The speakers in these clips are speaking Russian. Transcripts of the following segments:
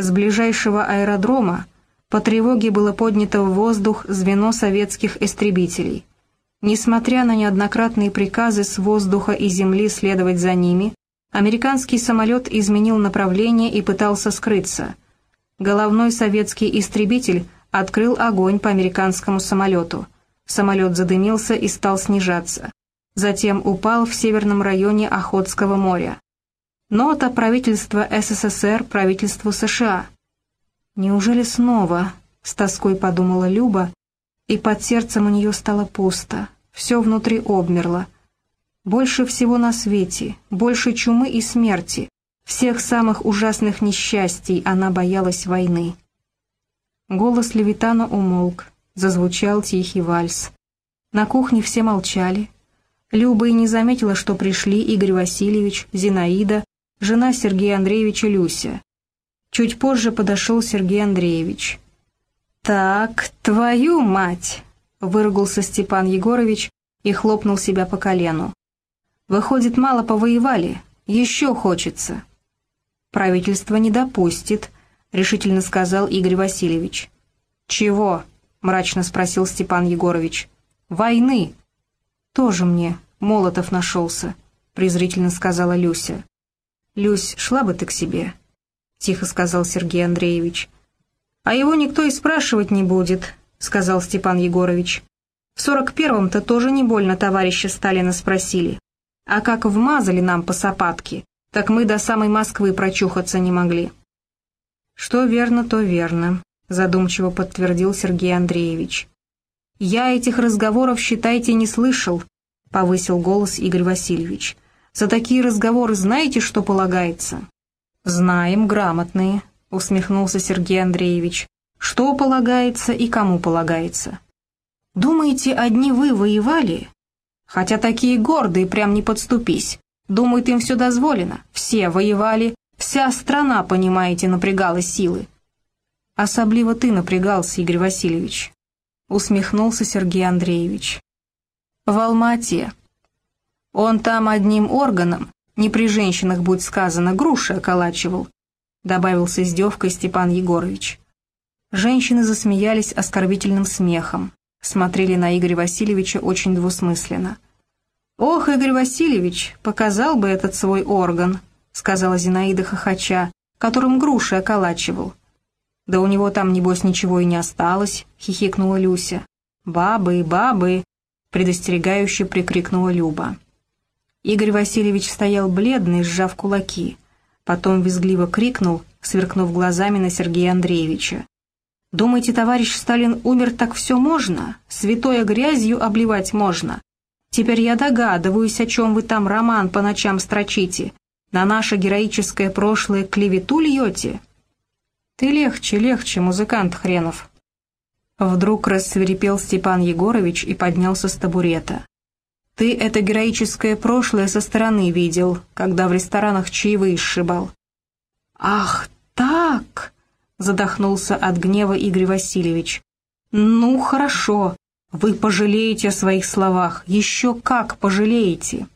С ближайшего аэродрома по тревоге было поднято в воздух звено советских истребителей. Несмотря на неоднократные приказы с воздуха и земли следовать за ними, американский самолет изменил направление и пытался скрыться. Головной советский истребитель открыл огонь по американскому самолету. Самолет задымился и стал снижаться. Затем упал в северном районе Охотского моря. Нота правительства СССР правительству США. «Неужели снова?» — с тоской подумала Люба, и под сердцем у нее стало пусто, все внутри обмерло. Больше всего на свете, больше чумы и смерти, всех самых ужасных несчастий она боялась войны. Голос Левитана умолк, зазвучал тихий вальс. На кухне все молчали. Люба и не заметила, что пришли Игорь Васильевич, Зинаида, жена Сергея Андреевича Люся. Чуть позже подошел Сергей Андреевич. «Так, твою мать!» — выругался Степан Егорович и хлопнул себя по колену. «Выходит, мало повоевали, еще хочется». «Правительство не допустит», — решительно сказал Игорь Васильевич. «Чего?» — мрачно спросил Степан Егорович. «Войны». «Тоже мне Молотов нашелся», — презрительно сказала Люся. «Люсь, шла бы ты к себе», — тихо сказал Сергей Андреевич. «А его никто и спрашивать не будет», — сказал Степан Егорович. «В сорок первом-то тоже не больно товарища Сталина спросили. А как вмазали нам по сапатке, так мы до самой Москвы прочухаться не могли». «Что верно, то верно», — задумчиво подтвердил Сергей Андреевич. «Я этих разговоров, считайте, не слышал», — повысил голос Игорь Васильевич. «За такие разговоры знаете, что полагается?» «Знаем, грамотные», — усмехнулся Сергей Андреевич. «Что полагается и кому полагается?» «Думаете, одни вы воевали?» «Хотя такие гордые, прям не подступись. Думают, им все дозволено. Все воевали, вся страна, понимаете, напрягала силы». «Особливо ты напрягался, Игорь Васильевич», — усмехнулся Сергей Андреевич. «В Алмате. Он там одним органом, не при женщинах, будь сказано, груши околачивал, — добавил с издевкой Степан Егорович. Женщины засмеялись оскорбительным смехом, смотрели на Игоря Васильевича очень двусмысленно. «Ох, Игорь Васильевич, показал бы этот свой орган», — сказала Зинаида хохоча, которым груши околачивал. «Да у него там, небось, ничего и не осталось», — хихикнула Люся. «Бабы, бабы!» — предостерегающе прикрикнула Люба. Игорь Васильевич стоял бледный, сжав кулаки — Потом визгливо крикнул, сверкнув глазами на Сергея Андреевича. «Думаете, товарищ Сталин умер, так все можно? Святое грязью обливать можно? Теперь я догадываюсь, о чем вы там роман по ночам строчите. На наше героическое прошлое клевету льете?» «Ты легче, легче, музыкант хренов!» Вдруг рассверепел Степан Егорович и поднялся с табурета. Ты это героическое прошлое со стороны видел, когда в ресторанах чаевые сшибал». «Ах, так!» — задохнулся от гнева Игорь Васильевич. «Ну, хорошо, вы пожалеете о своих словах, еще как пожалеете!»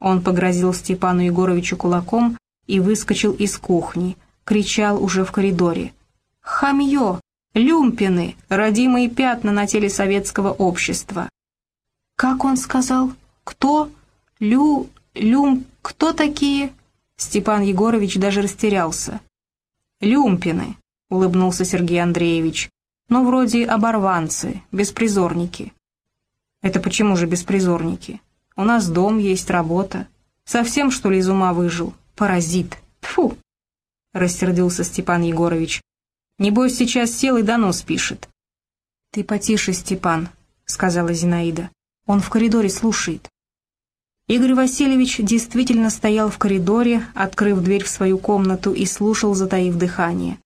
Он погрозил Степану Егоровичу кулаком и выскочил из кухни, кричал уже в коридоре. «Хамье! Люмпины! Родимые пятна на теле советского общества! «Как он сказал? Кто? Лю... Люм... Кто такие?» Степан Егорович даже растерялся. «Люмпины», — улыбнулся Сергей Андреевич. «Ну, вроде оборванцы, беспризорники». «Это почему же беспризорники? У нас дом есть, работа. Совсем, что ли, из ума выжил? Паразит. Тфу! рассердился Степан Егорович. «Небось, сейчас сел и донос пишет». «Ты потише, Степан», — сказала Зинаида. Он в коридоре слушает. Игорь Васильевич действительно стоял в коридоре, открыв дверь в свою комнату и слушал, затаив дыхание.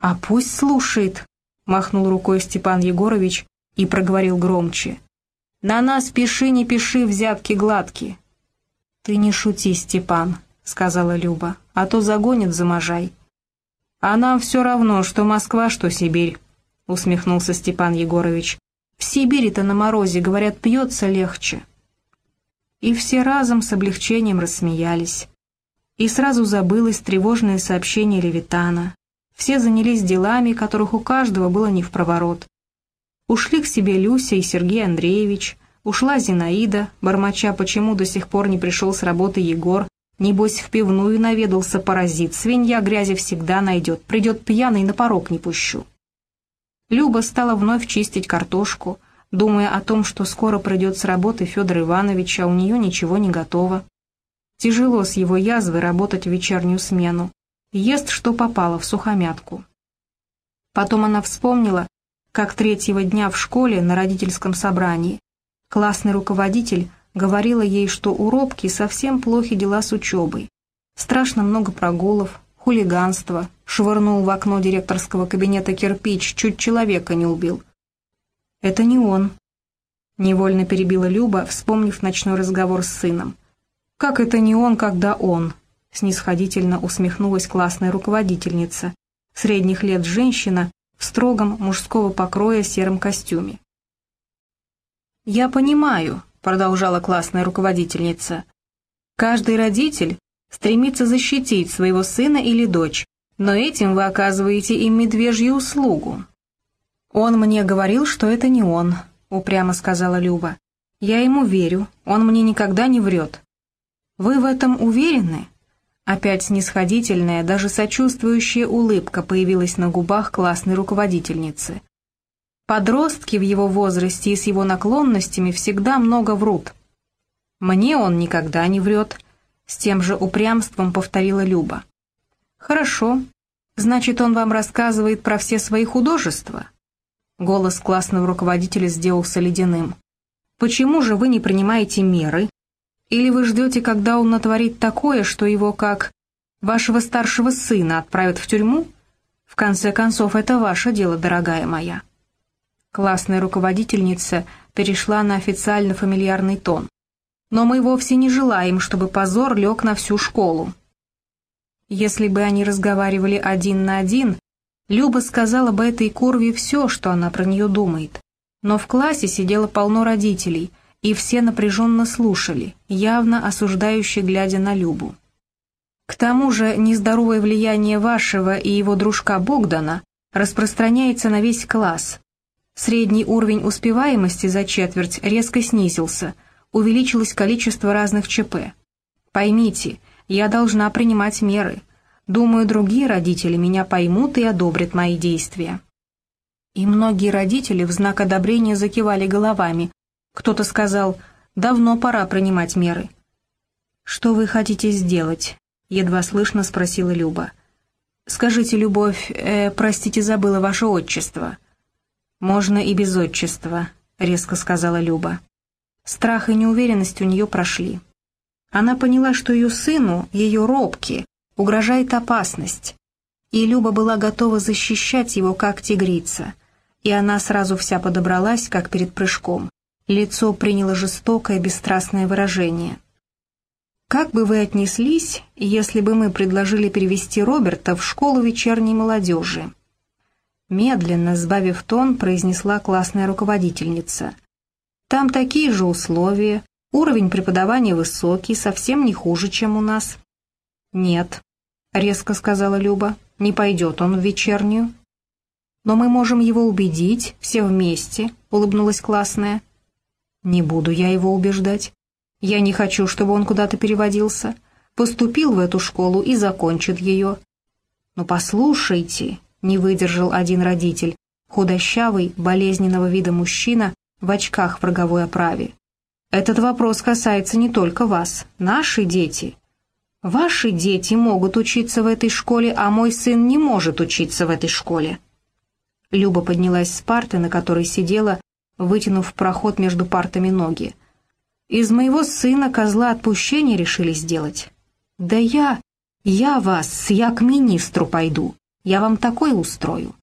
«А пусть слушает», — махнул рукой Степан Егорович и проговорил громче. «На нас пиши, не пиши, взятки гладкие». «Ты не шути, Степан», — сказала Люба, — «а то загонят за можай». «А нам все равно, что Москва, что Сибирь», — усмехнулся Степан Егорович. В Сибири-то на морозе, говорят, пьется легче. И все разом с облегчением рассмеялись. И сразу забылось тревожное сообщение Левитана. Все занялись делами, которых у каждого было не в проворот. Ушли к себе Люся и Сергей Андреевич, ушла Зинаида, бормоча, почему до сих пор не пришел с работы Егор, небось в пивную наведался паразит, свинья грязи всегда найдет, придет пьяный, на порог не пущу. Люба стала вновь чистить картошку, думая о том, что скоро придет с работы Федор Иванович, а у нее ничего не готово. Тяжело с его язвой работать в вечернюю смену. Ест, что попало, в сухомятку. Потом она вспомнила, как третьего дня в школе на родительском собрании классный руководитель говорила ей, что у Робки совсем плохи дела с учебой. Страшно много прогулов, хулиганства, швырнул в окно директорского кабинета кирпич, чуть человека не убил. «Это не он», — невольно перебила Люба, вспомнив ночной разговор с сыном. «Как это не он, когда он?» — снисходительно усмехнулась классная руководительница, средних лет женщина в строгом мужского покроя сером костюме. «Я понимаю», — продолжала классная руководительница. «Каждый родитель стремится защитить своего сына или дочь, но этим вы оказываете им медвежью услугу». «Он мне говорил, что это не он», — упрямо сказала Люба. «Я ему верю, он мне никогда не врет». «Вы в этом уверены?» Опять снисходительная, даже сочувствующая улыбка появилась на губах классной руководительницы. Подростки в его возрасте и с его наклонностями всегда много врут. «Мне он никогда не врет», — с тем же упрямством повторила Люба. «Хорошо. Значит, он вам рассказывает про все свои художества?» Голос классного руководителя сделался ледяным. «Почему же вы не принимаете меры, или вы ждете, когда он натворит такое, что его, как вашего старшего сына, отправят в тюрьму? В конце концов, это ваше дело, дорогая моя». Классная руководительница перешла на официально-фамильярный тон. «Но мы вовсе не желаем, чтобы позор лег на всю школу». Если бы они разговаривали один на один, Люба сказала бы этой курве все, что она про нее думает. Но в классе сидело полно родителей — и все напряженно слушали, явно осуждающе глядя на Любу. К тому же нездоровое влияние вашего и его дружка Богдана распространяется на весь класс. Средний уровень успеваемости за четверть резко снизился, увеличилось количество разных ЧП. Поймите, я должна принимать меры. Думаю, другие родители меня поймут и одобрят мои действия. И многие родители в знак одобрения закивали головами, кто-то сказал, давно пора принимать меры. «Что вы хотите сделать?» — едва слышно спросила Люба. «Скажите, Любовь, э, простите, забыла ваше отчество». «Можно и без отчества», — резко сказала Люба. Страх и неуверенность у нее прошли. Она поняла, что ее сыну, ее робке, угрожает опасность, и Люба была готова защищать его, как тигрица, и она сразу вся подобралась, как перед прыжком. Лицо приняло жестокое, бесстрастное выражение. «Как бы вы отнеслись, если бы мы предложили перевести Роберта в школу вечерней молодежи?» Медленно, сбавив тон, произнесла классная руководительница. «Там такие же условия, уровень преподавания высокий, совсем не хуже, чем у нас». «Нет», — резко сказала Люба, — «не пойдет он в вечернюю». «Но мы можем его убедить, все вместе», — улыбнулась классная. Не буду я его убеждать. Я не хочу, чтобы он куда-то переводился. Поступил в эту школу и закончит ее. Но послушайте, не выдержал один родитель, худощавый, болезненного вида мужчина в очках в роговой оправе. Этот вопрос касается не только вас, наши дети. Ваши дети могут учиться в этой школе, а мой сын не может учиться в этой школе. Люба поднялась с парты, на которой сидела, вытянув проход между партами ноги. «Из моего сына козла отпущения решили сделать?» «Да я... я вас, я к министру пойду. Я вам такой устрою.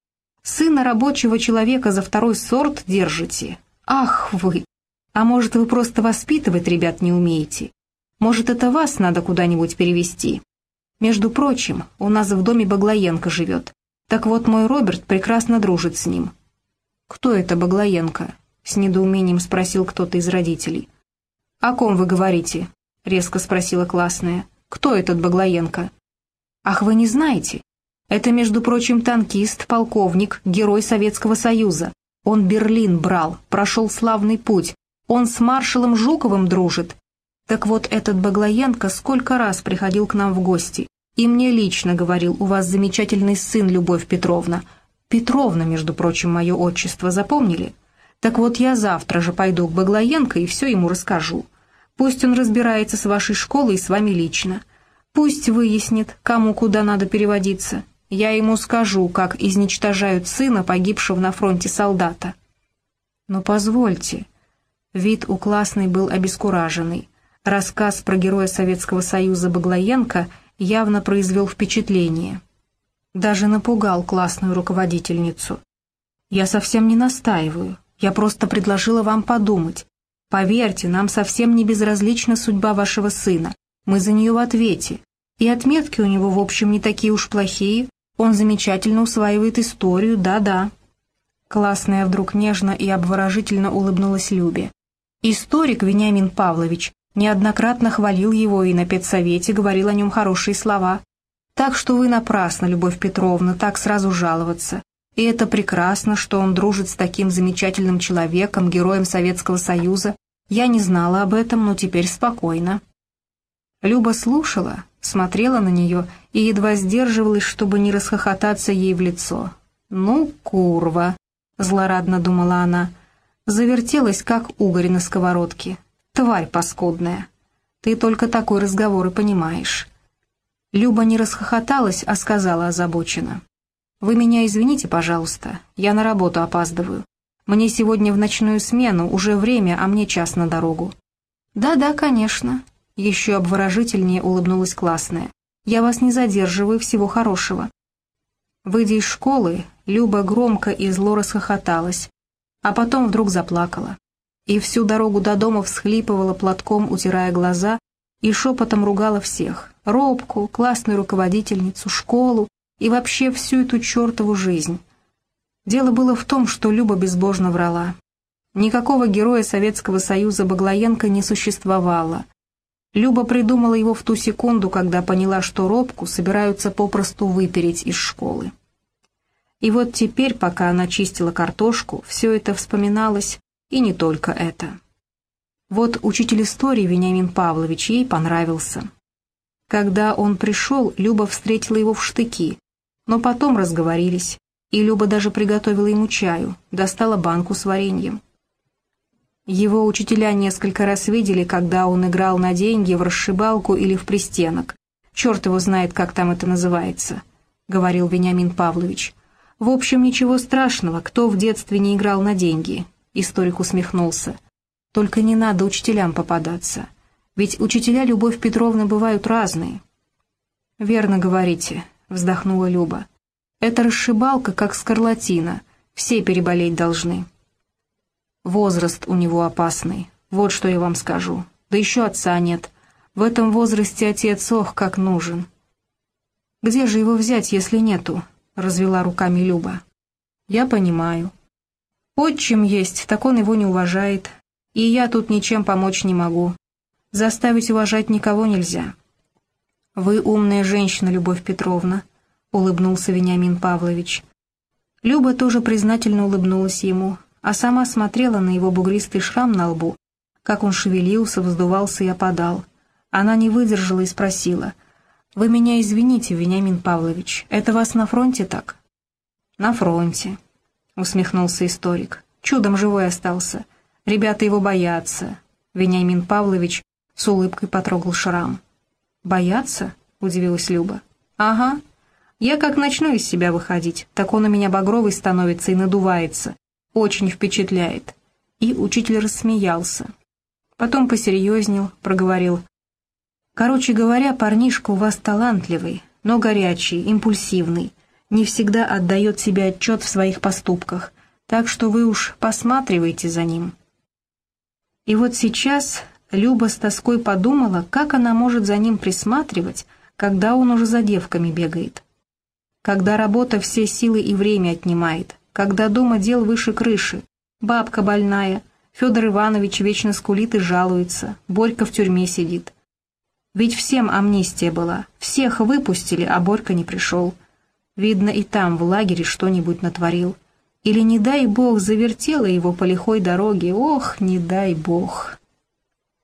Сына рабочего человека за второй сорт держите. Ах вы! А может, вы просто воспитывать ребят не умеете? Может, это вас надо куда-нибудь перевести? Между прочим, у нас в доме Баглоенко живет. Так вот, мой Роберт прекрасно дружит с ним». «Кто это Баглоенко?» — с недоумением спросил кто-то из родителей. «О ком вы говорите?» — резко спросила классная. «Кто этот Баглоенко?» «Ах, вы не знаете? Это, между прочим, танкист, полковник, герой Советского Союза. Он Берлин брал, прошел славный путь. Он с маршалом Жуковым дружит. Так вот, этот Баглоенко сколько раз приходил к нам в гости. И мне лично говорил, у вас замечательный сын, Любовь Петровна. Петровна, между прочим, мое отчество, запомнили? Так вот, я завтра же пойду к Баглоенко и все ему расскажу. Пусть он разбирается с вашей школой и с вами лично. Пусть выяснит, кому куда надо переводиться. Я ему скажу, как изничтожают сына погибшего на фронте солдата. Но позвольте. Вид у классной был обескураженный. Рассказ про героя Советского Союза Баглоенко явно произвел впечатление. Даже напугал классную руководительницу. «Я совсем не настаиваю. Я просто предложила вам подумать. Поверьте, нам совсем не безразлична судьба вашего сына. Мы за нее в ответе. И отметки у него, в общем, не такие уж плохие. Он замечательно усваивает историю, да-да». Классная вдруг нежно и обворожительно улыбнулась Любе. «Историк Вениамин Павлович неоднократно хвалил его и на педсовете говорил о нем хорошие слова. Так что вы напрасно, Любовь Петровна, так сразу жаловаться. И это прекрасно, что он дружит с таким замечательным человеком, героем Советского Союза. Я не знала об этом, но теперь спокойно. Люба слушала, смотрела на нее и едва сдерживалась, чтобы не расхохотаться ей в лицо. «Ну, курва!» — злорадно думала она. Завертелась, как угорь на сковородке. «Тварь паскудная! Ты только такой разговор и понимаешь». Люба не расхохоталась, а сказала озабоченно. «Вы меня извините, пожалуйста, я на работу опаздываю. Мне сегодня в ночную смену, уже время, а мне час на дорогу». «Да-да, конечно», — еще обворожительнее улыбнулась классная. «Я вас не задерживаю, всего хорошего». Выйдя из школы, Люба громко и зло расхохоталась, а потом вдруг заплакала. И всю дорогу до дома всхлипывала платком, утирая глаза, и шепотом ругала всех. Робку, классную руководительницу, школу и вообще всю эту чертову жизнь. Дело было в том, что Люба безбожно врала. Никакого героя Советского Союза Баглоенко не существовало. Люба придумала его в ту секунду, когда поняла, что Робку собираются попросту выпереть из школы. И вот теперь, пока она чистила картошку, все это вспоминалось, и не только это. Вот учитель истории Вениамин Павлович ей понравился. Когда он пришел, Люба встретила его в штыки, но потом разговорились, и Люба даже приготовила ему чаю, достала банку с вареньем. Его учителя несколько раз видели, когда он играл на деньги в расшибалку или в пристенок. Черт его знает, как там это называется, — говорил Вениамин Павлович. В общем, ничего страшного, кто в детстве не играл на деньги, — историк усмехнулся. Только не надо учителям попадаться. Ведь учителя Любовь Петровна бывают разные. «Верно говорите», — вздохнула Люба. «Это расшибалка, как скарлатина. Все переболеть должны». «Возраст у него опасный. Вот что я вам скажу. Да еще отца нет. В этом возрасте отец, ох, как нужен». «Где же его взять, если нету?» — развела руками Люба. «Я понимаю. Отчим есть, так он его не уважает. И я тут ничем помочь не могу. Заставить уважать никого нельзя. «Вы умная женщина, Любовь Петровна», — улыбнулся Вениамин Павлович. Люба тоже признательно улыбнулась ему, а сама смотрела на его бугристый шрам на лбу, как он шевелился, вздувался и опадал. Она не выдержала и спросила, «Вы меня извините, Вениамин Павлович, это вас на фронте так?» «На фронте», — усмехнулся историк. «Чудом живой остался. Ребята его боятся». Вениамин Павлович с улыбкой потрогал шрам. «Бояться?» — удивилась Люба. «Ага. Я как начну из себя выходить, так он у меня багровый становится и надувается. Очень впечатляет». И учитель рассмеялся. Потом посерьезнел, проговорил. «Короче говоря, парнишка у вас талантливый, но горячий, импульсивный, не всегда отдает себе отчет в своих поступках, так что вы уж посматривайте за ним». И вот сейчас Люба с тоской подумала, как она может за ним присматривать, когда он уже за девками бегает. Когда работа все силы и время отнимает, когда дома дел выше крыши, бабка больная, Федор Иванович вечно скулит и жалуется, Борька в тюрьме сидит. Ведь всем амнистия была, всех выпустили, а Борька не пришел. Видно, и там, в лагере, что-нибудь натворил. Или, не дай бог, завертела его по лихой дороге. Ох, не дай бог.